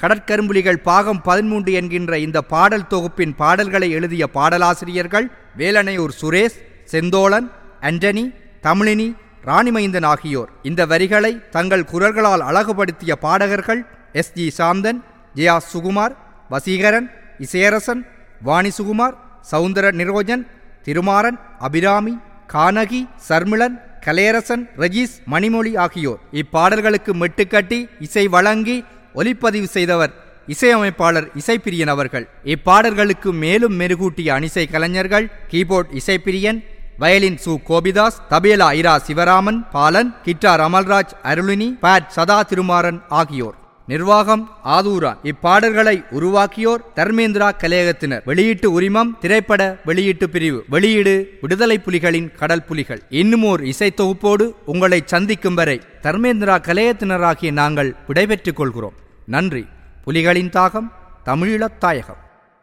கடற்கரும்புலிகள் பாகம் பதிமூன்று என்கின்ற இந்த பாடல் தொகுப்பின் பாடல்களை எழுதிய பாடலாசிரியர்கள் வேலனையூர் சுரேஷ் செந்தோழன் அண்டனி தமிழினி ராணிமைந்தன் ஆகியோர். இந்த வரிகளை தங்கள் குரல்களால் அழகுபடுத்திய பாடகர்கள் எஸ் ஜி சாந்தன் ஜெயா சுகுமார் வசீகரன் இசையரசன் வாணி சுகுமார் சவுந்தர நிரோஜன் திருமாறன் அபிராமி கானகி சர்மிளன் கலையரசன் ரஜீஸ் மணிமொழி ஆகியோர். இப்பாடல்களுக்கு மெட்டுக்கட்டி இசை வழங்கி ஒலிப்பதிவு செய்தவர் இசையமைப்பாளர் இசைப்பிரியன் அவர்கள். இப்பாடல்களுக்கு மேலும் மெருகூட்டிய அணிசை கலைஞர்கள் கீபோர்ட் இசைப்பிரியன் வயலின் சு. கோபிதாஸ் தபேலா இரா. சிவராமன் பாலன் கிட்டார் அமல்ராஜ் அருளினி பேட் சதா திருமாறன் ஆகியோர். நிர்வாகம் ஆதூரா இப்பாடல்களை உருவாக்கியோர் தர்மேந்திரா கலையகத்தினர் வெளியீட்டு உரிமம் திரைப்பட வெளியீட்டு பிரிவு வெளியீடு விடுதலை புலிகளின் கடல் புலிகள். இன்னுமோர் இசை தொகுப்போடு உங்களை சந்திக்கும் வரை தர்மேந்திரா கலையத்தினராகிய நாங்கள் விடைபெற்றுக் கொள்கிறோம். நன்றி. புலிகளின் தாகம் தமிழீழத்தாயகம்